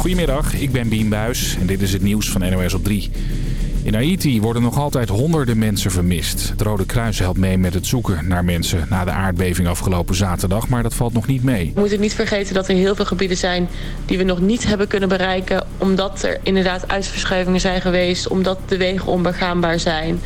Goedemiddag, ik ben Bien Buis en dit is het nieuws van NOS op 3. In Haiti worden nog altijd honderden mensen vermist. Het Rode Kruis helpt mee met het zoeken naar mensen na de aardbeving afgelopen zaterdag, maar dat valt nog niet mee. We moeten niet vergeten dat er heel veel gebieden zijn die we nog niet hebben kunnen bereiken, omdat er inderdaad uitverschuivingen zijn geweest, omdat de wegen onbegaanbaar zijn.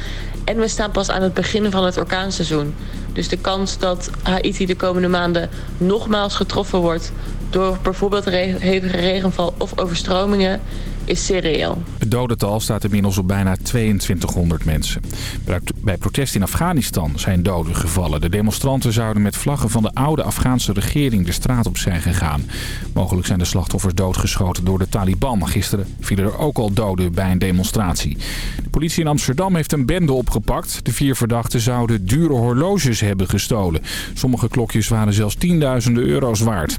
En we staan pas aan het begin van het orkaanseizoen. Dus de kans dat Haiti de komende maanden nogmaals getroffen wordt door bijvoorbeeld hevige regenval of overstromingen is serieel. Het dodental staat inmiddels op bijna 2200 mensen. Bij protest in Afghanistan zijn doden gevallen. De demonstranten zouden met vlaggen van de oude Afghaanse regering de straat op zijn gegaan. Mogelijk zijn de slachtoffers doodgeschoten door de Taliban. Gisteren vielen er ook al doden bij een demonstratie. De politie in Amsterdam heeft een bende opgepakt. De vier verdachten zouden dure horloges hebben gestolen. Sommige klokjes waren zelfs tienduizenden euro's waard.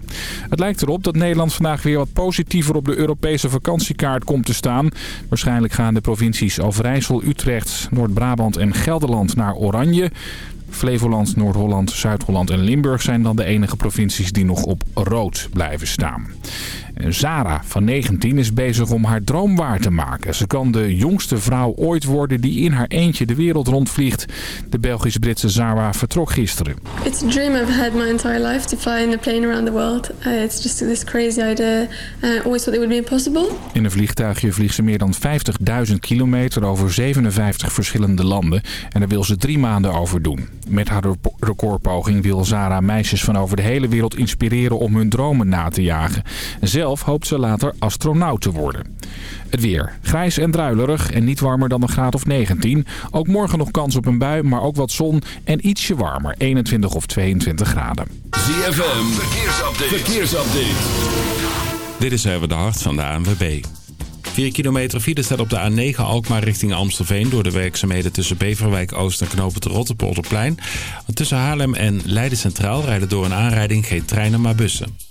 Het lijkt erop dat Nederland vandaag weer wat positiever op de Europese vakantiekaart komt te staan. Waarschijnlijk gaan de provincies Overijssel, Utrecht, Noord-Brabant en Gelderland naar oranje. Flevoland, Noord-Holland, Zuid-Holland en Limburg zijn dan de enige provincies die nog op rood blijven staan. Zara van 19 is bezig om haar droom waar te maken. Ze kan de jongste vrouw ooit worden die in haar eentje de wereld rondvliegt. De Belgisch-Britse Zara vertrok gisteren. It's a dream I've had my entire life to fly in a plane around the world. Uh, it's just this crazy idea. Uh, always thought it would be impossible. In een vliegtuigje vliegt ze meer dan 50.000 kilometer over 57 verschillende landen. En daar wil ze drie maanden over doen. Met haar recordpoging wil Zara meisjes van over de hele wereld inspireren om hun dromen na te jagen. Zelf zelf hoopt ze later astronaut te worden. Het weer. Grijs en druilerig en niet warmer dan een graad of 19. Ook morgen nog kans op een bui, maar ook wat zon en ietsje warmer. 21 of 22 graden. ZFM, verkeersupdate. verkeersupdate. Dit is even de hart van de ANWB. 4 kilometer file staat op de A9 Alkmaar richting Amstelveen... door de werkzaamheden tussen Beverwijk Oost en knopen de Rotterpolderplein. Tussen Haarlem en Leiden Centraal rijden door een aanrijding geen treinen maar bussen.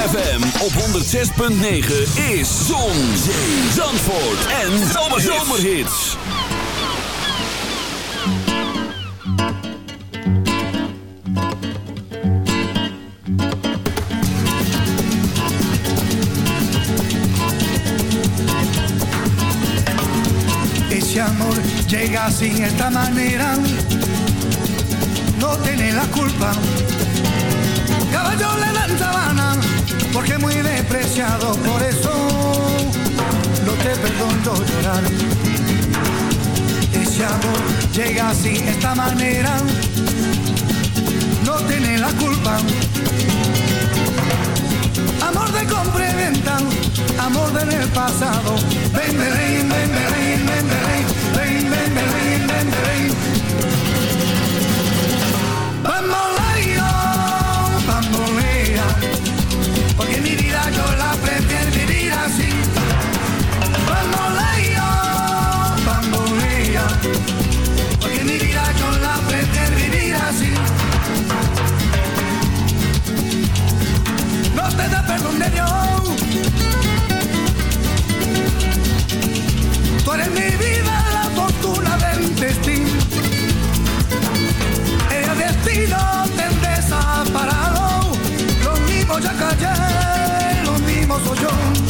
ZFM op 106.9 is Zon, Zee, Zandvoort en Zomerhits. Ese amor llega sin esta manera, no tiene la culpa. Caballo le dan sabana, porque muy despreciado, por eso no te perdono llorar. Ese amor llega sin esta manera, no tiene la culpa. Amor de compra amor del pasado. Ven, ven, ven, ven, ven, ven, ven, ven, ven, ven, ven, ven. Bamboleo, porque mi vida yo la como yo.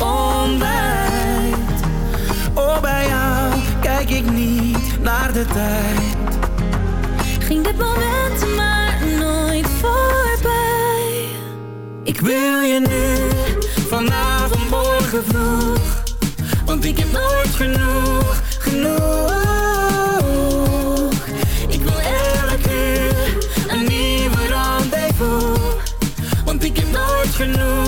ontbijt. Oh, bij jou kijk ik niet naar de tijd. Ging dit moment maar nooit voorbij. Ik wil je nu, vanavond, morgen vroeg Want ik heb nooit genoeg, genoeg. Ik wil elke uur een nieuwe rendezvous Want ik heb nooit genoeg, genoeg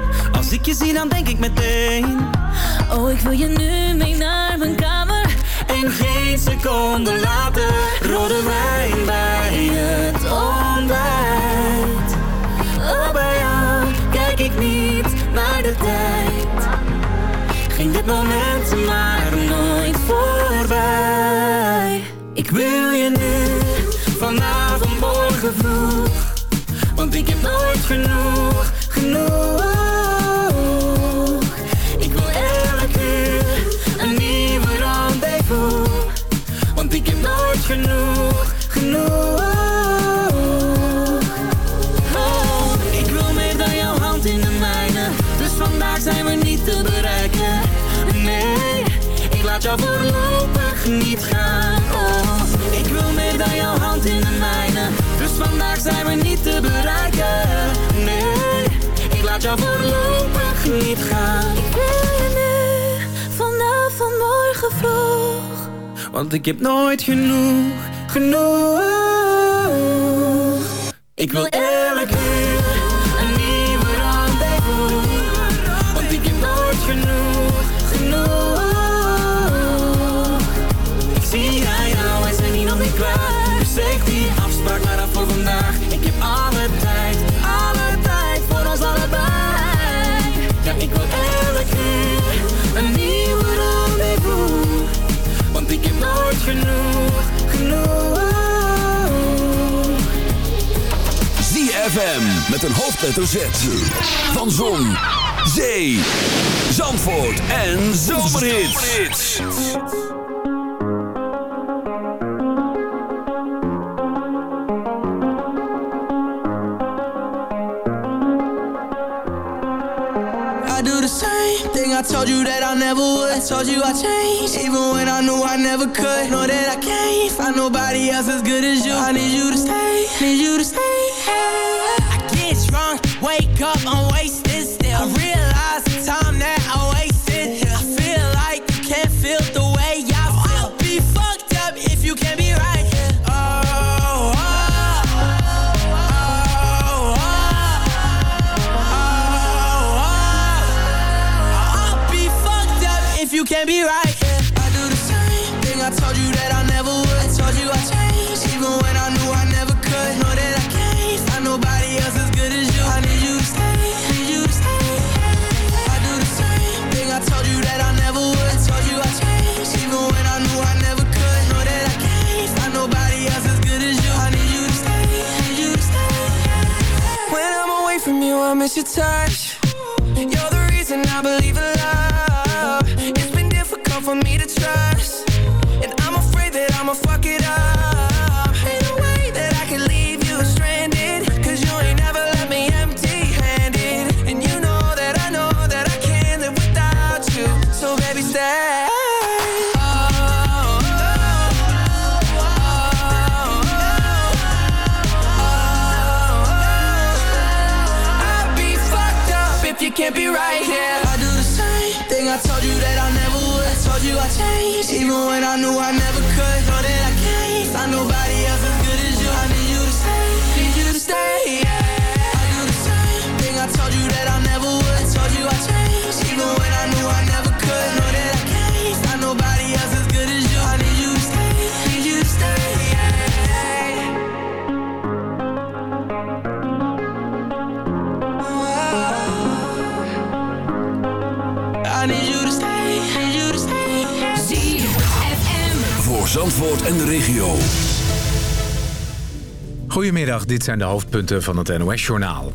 Als ik je zie, dan denk ik meteen. Oh, ik wil je nu mee naar mijn kamer. En geen seconde later Rode wijn bij het ontbijt. Oh, bij jou kijk ik niet naar de tijd. Ging dit moment maar nooit jou voorlopig niet gaan. Ik wil je nu, vanavond morgen vroeg. Want ik heb nooit genoeg, genoeg genoeg, genoeg ZFM met een hoofdletter Z. Van Zon, Zee, Zandvoort en Zomerhits. Told you I changed, even when I knew I never could. Know that I can't find nobody else as good as you. I need you to stay, need you to stay. Your touch. Zandvoort en de regio. Goedemiddag, dit zijn de hoofdpunten van het NOS-journaal.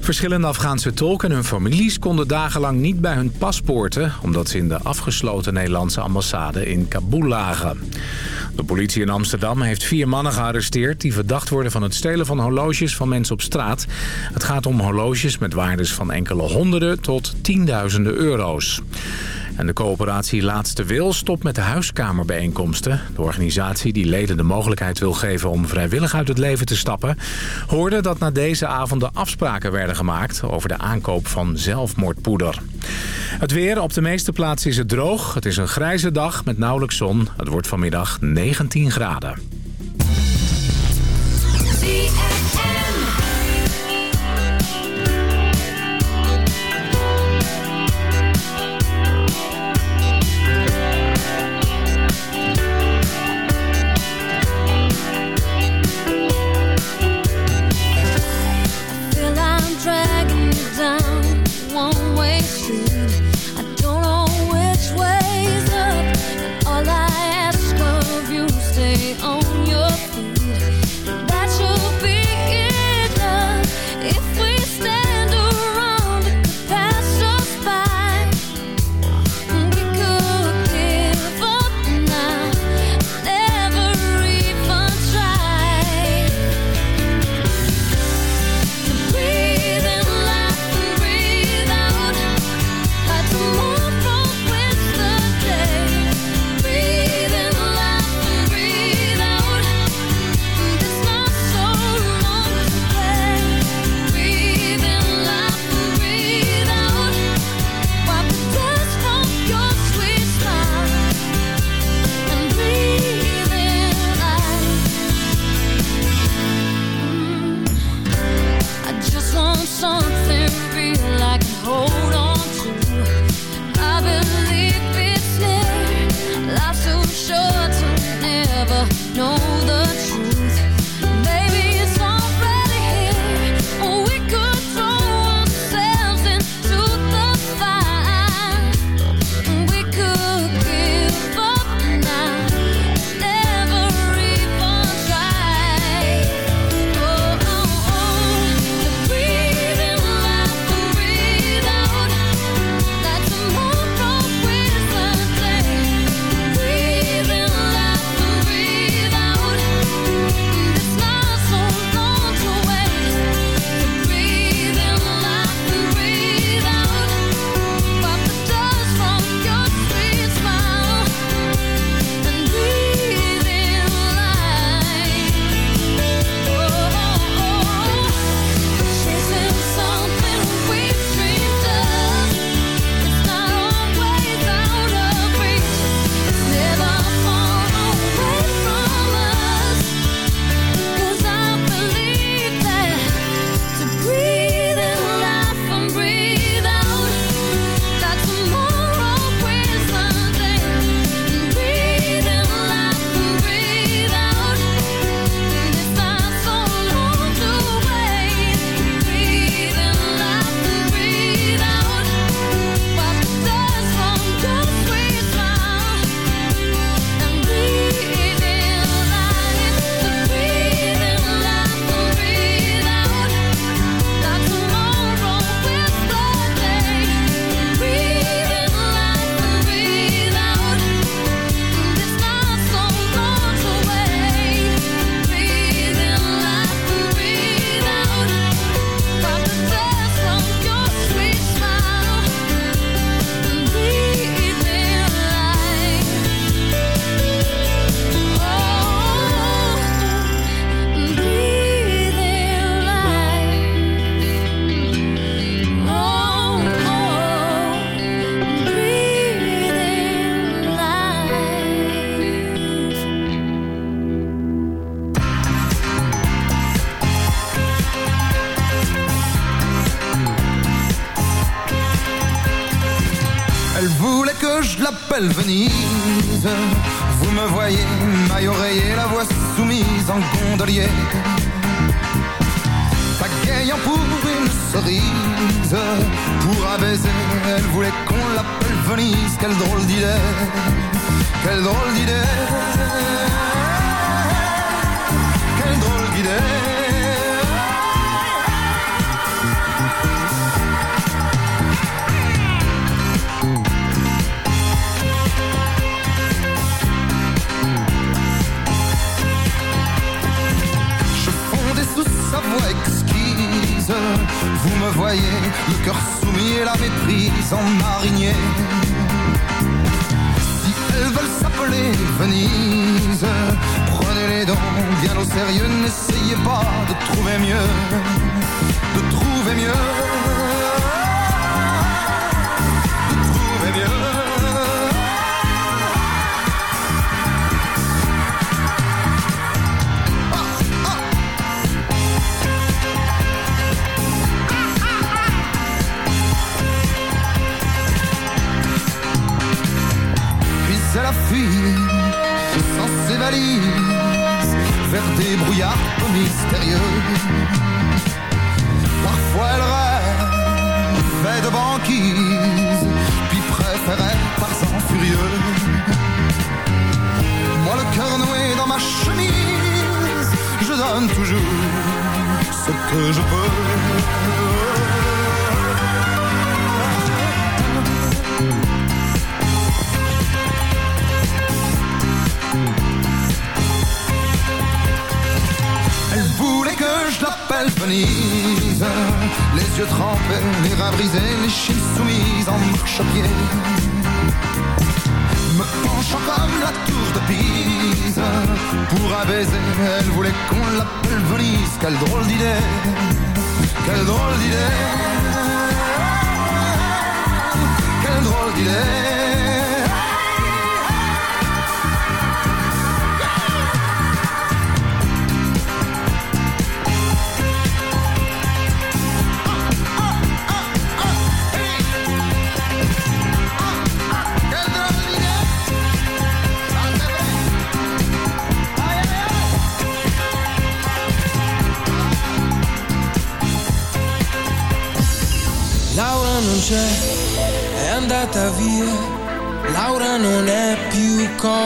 Verschillende Afghaanse tolken en hun families konden dagenlang niet bij hun paspoorten... omdat ze in de afgesloten Nederlandse ambassade in Kabul lagen. De politie in Amsterdam heeft vier mannen gearresteerd... die verdacht worden van het stelen van horloges van mensen op straat. Het gaat om horloges met waardes van enkele honderden tot tienduizenden euro's. En de coöperatie Laatste Wil stopt met de huiskamerbijeenkomsten. De organisatie die leden de mogelijkheid wil geven om vrijwillig uit het leven te stappen... hoorde dat na deze avonden afspraken werden gemaakt over de aankoop van zelfmoordpoeder. Het weer, op de meeste plaatsen is het droog. Het is een grijze dag met nauwelijks zon. Het wordt vanmiddag 19 graden. you.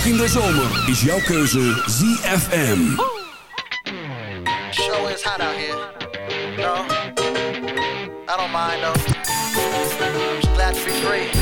in de zomer is jouw keuze ZFM. Show is hot out here. No, I don't mind though. Just glad to be free.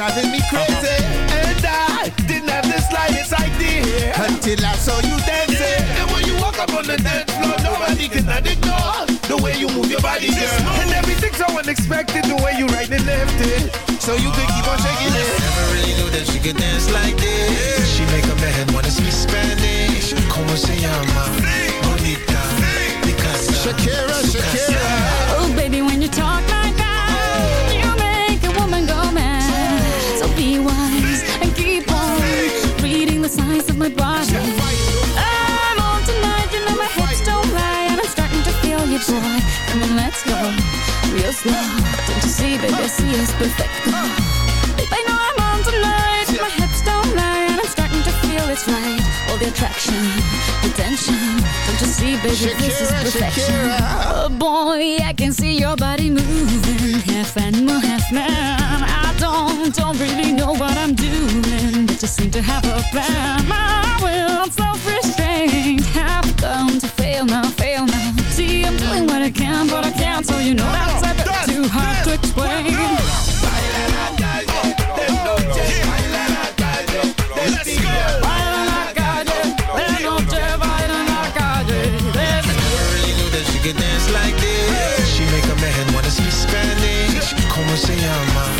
Driving me crazy. And I didn't have the slightest idea. Until I saw you dancing. And when you walk up on the dance floor, nobody can ignore the way you move your body, girl. And everything's so unexpected, the way you right and left it. So you could keep on shaking it. Never really knew that she could dance like this. She make a man wanna speak Spanish. Como se llama? Bonita. Picasa. Shakira, Shakira. Oh, baby, when you talk body. I'm on tonight, you know my hips don't lie, and I'm starting to feel you, boy. Come on, let's go, real slow. Don't you see, baby, I see it's perfect. Babe, I know I'm on tonight, my hips don't lie, and I'm starting to feel it's right. All the attraction, the tension. Don't you see, baby, this is perfection. Oh boy, I can see your body moving, half animal, half man. I don't, don't really know what I'm doing, just seem to have a plan. My will, self-restraint, have come to fail now, fail now. See, I'm doing what I can, but I can't, so you know that's a bit too hard to explain. Knew that she could dance like this. She make a man wanna speak Spanish. Como se llama?